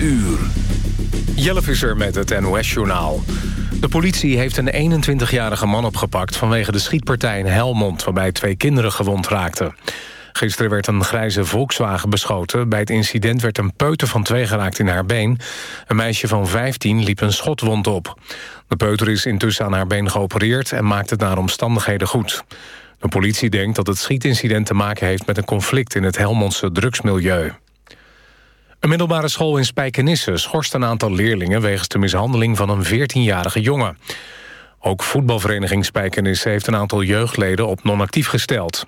uur. Jelle Visser met het NOS-journaal. De politie heeft een 21-jarige man opgepakt... vanwege de schietpartij in Helmond... waarbij twee kinderen gewond raakten. Gisteren werd een grijze Volkswagen beschoten. Bij het incident werd een peuter van twee geraakt in haar been. Een meisje van 15 liep een schotwond op. De peuter is intussen aan haar been geopereerd... en maakt het naar omstandigheden goed. De politie denkt dat het schietincident te maken heeft... met een conflict in het Helmondse drugsmilieu. Een middelbare school in Spijkenisse schorst een aantal leerlingen... wegens de mishandeling van een 14-jarige jongen. Ook voetbalvereniging Spijkenisse heeft een aantal jeugdleden op non-actief gesteld.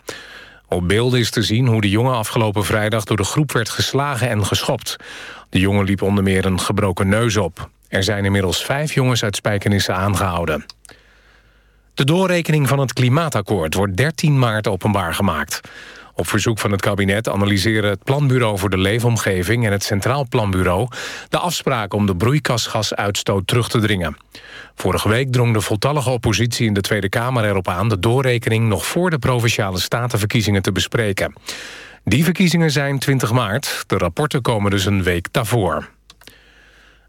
Op beelden is te zien hoe de jongen afgelopen vrijdag... door de groep werd geslagen en geschopt. De jongen liep onder meer een gebroken neus op. Er zijn inmiddels vijf jongens uit Spijkenisse aangehouden. De doorrekening van het klimaatakkoord wordt 13 maart openbaar gemaakt. Op verzoek van het kabinet analyseren het Planbureau voor de Leefomgeving... en het Centraal Planbureau de afspraken om de broeikasgasuitstoot terug te dringen. Vorige week drong de voltallige oppositie in de Tweede Kamer erop aan... de doorrekening nog voor de Provinciale Statenverkiezingen te bespreken. Die verkiezingen zijn 20 maart. De rapporten komen dus een week daarvoor.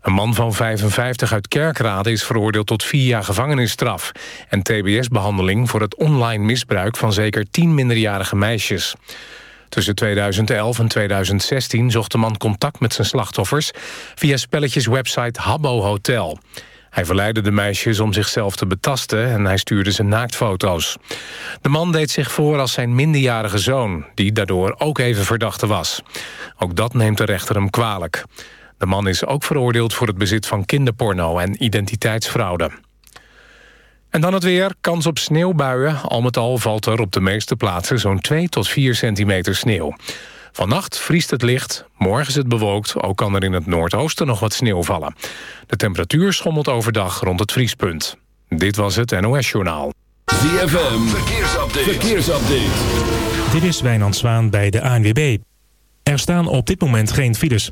Een man van 55 uit Kerkrade is veroordeeld tot vier jaar gevangenisstraf... en tbs-behandeling voor het online misbruik van zeker tien minderjarige meisjes. Tussen 2011 en 2016 zocht de man contact met zijn slachtoffers... via spelletjeswebsite Habbo Hotel. Hij verleidde de meisjes om zichzelf te betasten en hij stuurde ze naaktfoto's. De man deed zich voor als zijn minderjarige zoon, die daardoor ook even verdachte was. Ook dat neemt de rechter hem kwalijk. De man is ook veroordeeld voor het bezit van kinderporno en identiteitsfraude. En dan het weer, kans op sneeuwbuien. Al met al valt er op de meeste plaatsen zo'n 2 tot 4 centimeter sneeuw. Vannacht vriest het licht, morgen is het bewolkt... ook kan er in het noordoosten nog wat sneeuw vallen. De temperatuur schommelt overdag rond het vriespunt. Dit was het NOS Journaal. ZFM, verkeersupdate. verkeersupdate. Dit is Wijnand Zwaan bij de ANWB. Er staan op dit moment geen files.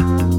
you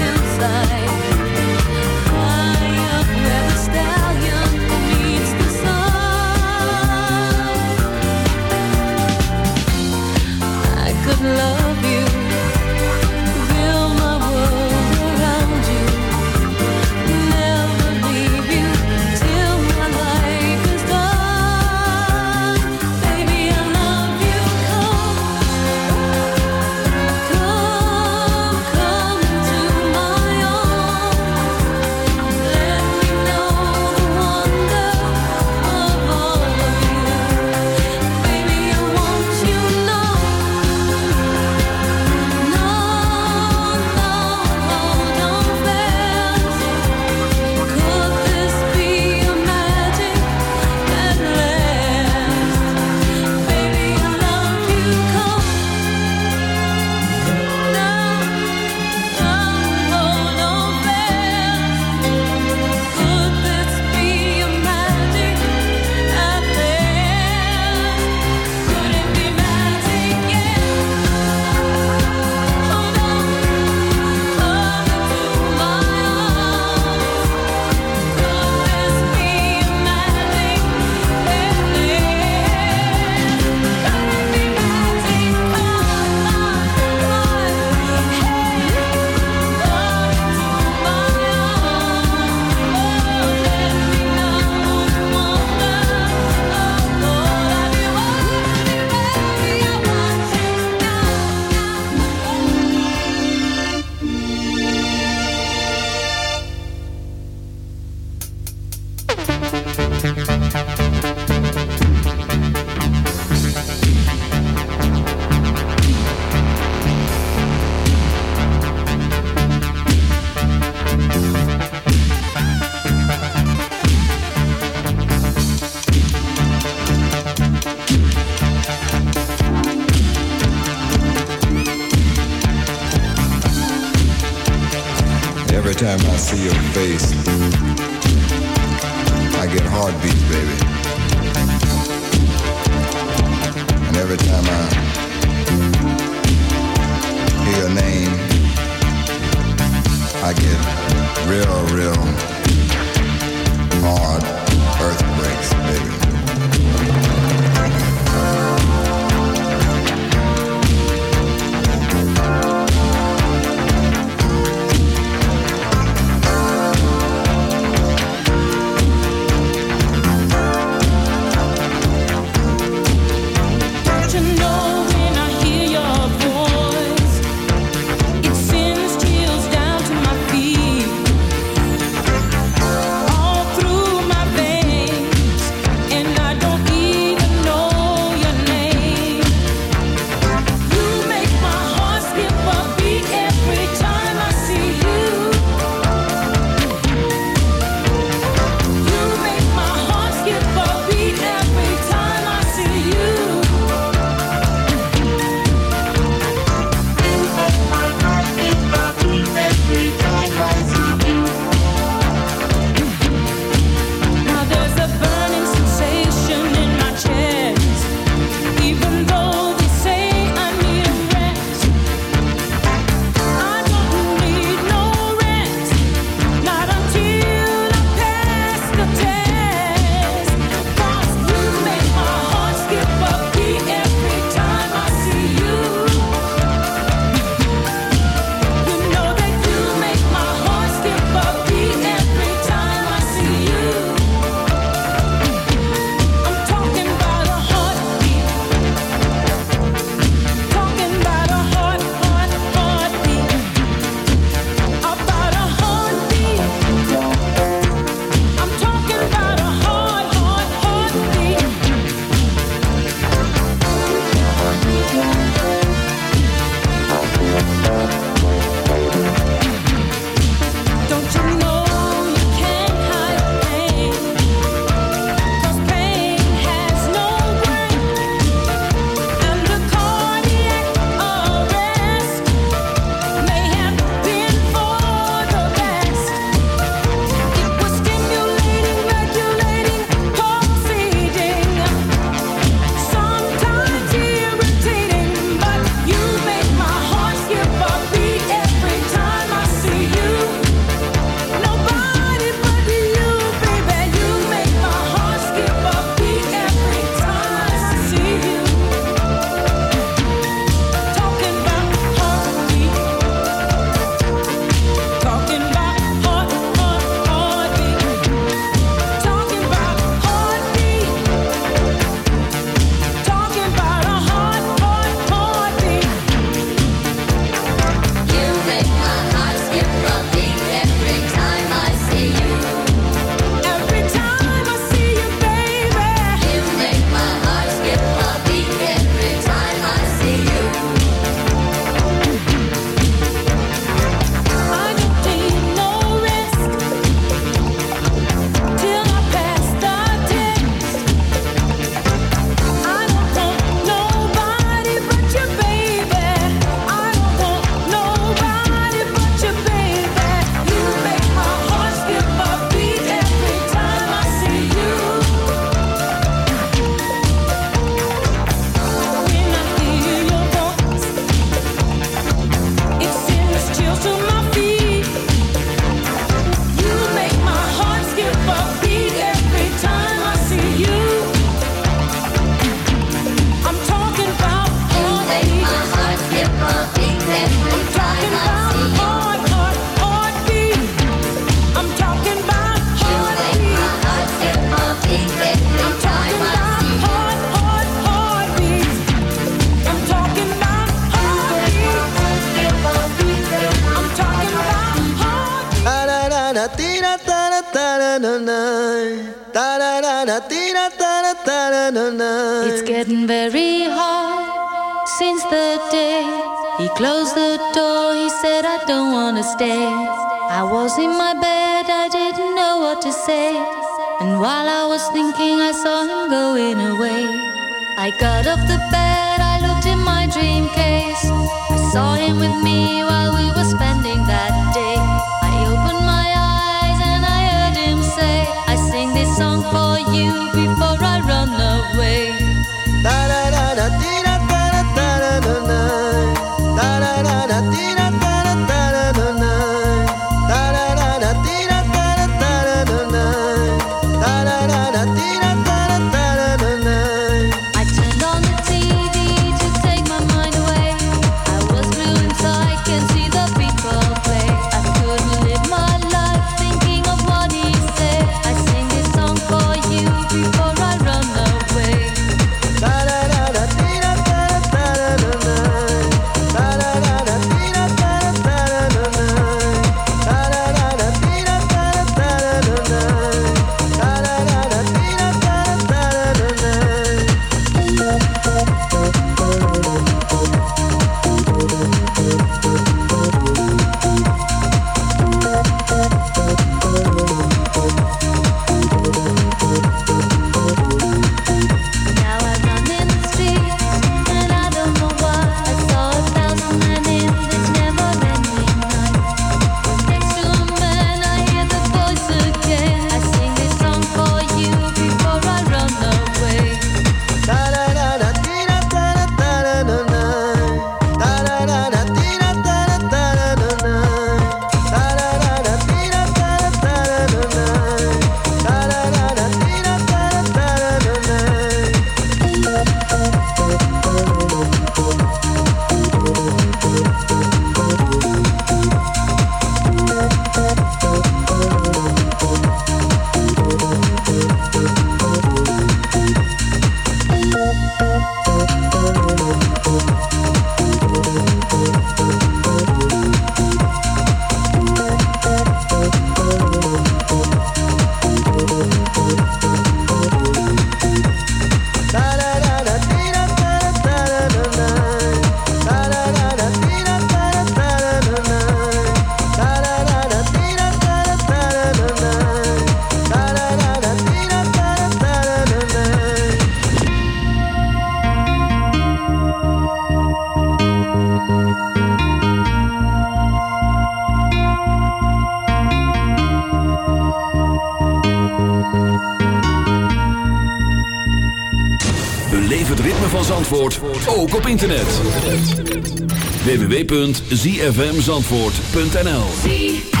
www.zfmzandvoort.nl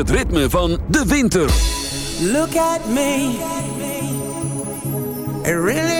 het ritme van de winter. Look at me. It really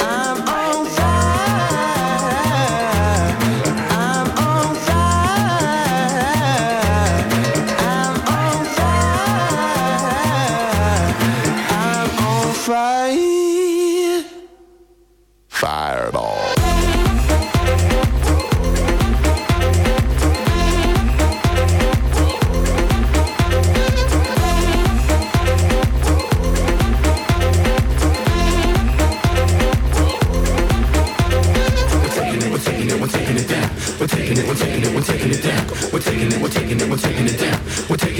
I'm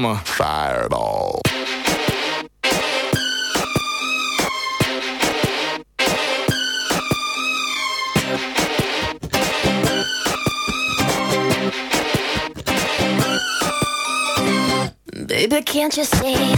Mama. Fireball. Baby, can't you see?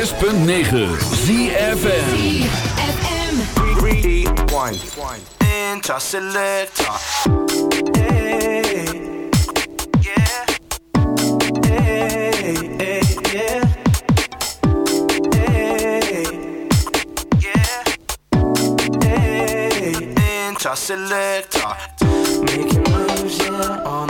106.9 ZFM. Enter selector. Hey. Yeah. Hey, hey, yeah. Hey. Yeah. Hey. Enter selector. Making moves, yeah, on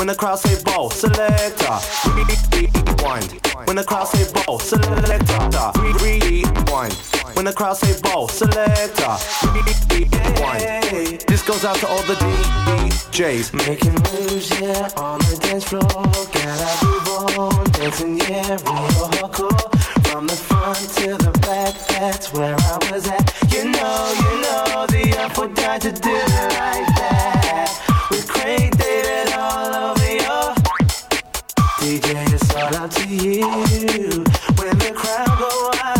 When the crowd say ball, selector. Rewind. When the crowd say ball, selector. Rewind. When the crowd say ball, selector. Rewind. This goes out to all the DJs. Making moves, yeah, on the dance floor. Gotta move on, dancing, yeah, real hardcore. From the front to the back, that's where I was at. You know, you know, the apple died to do it like that. Craig David all over your DJ, it's all up to you. When the crowd go wild,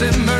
simmer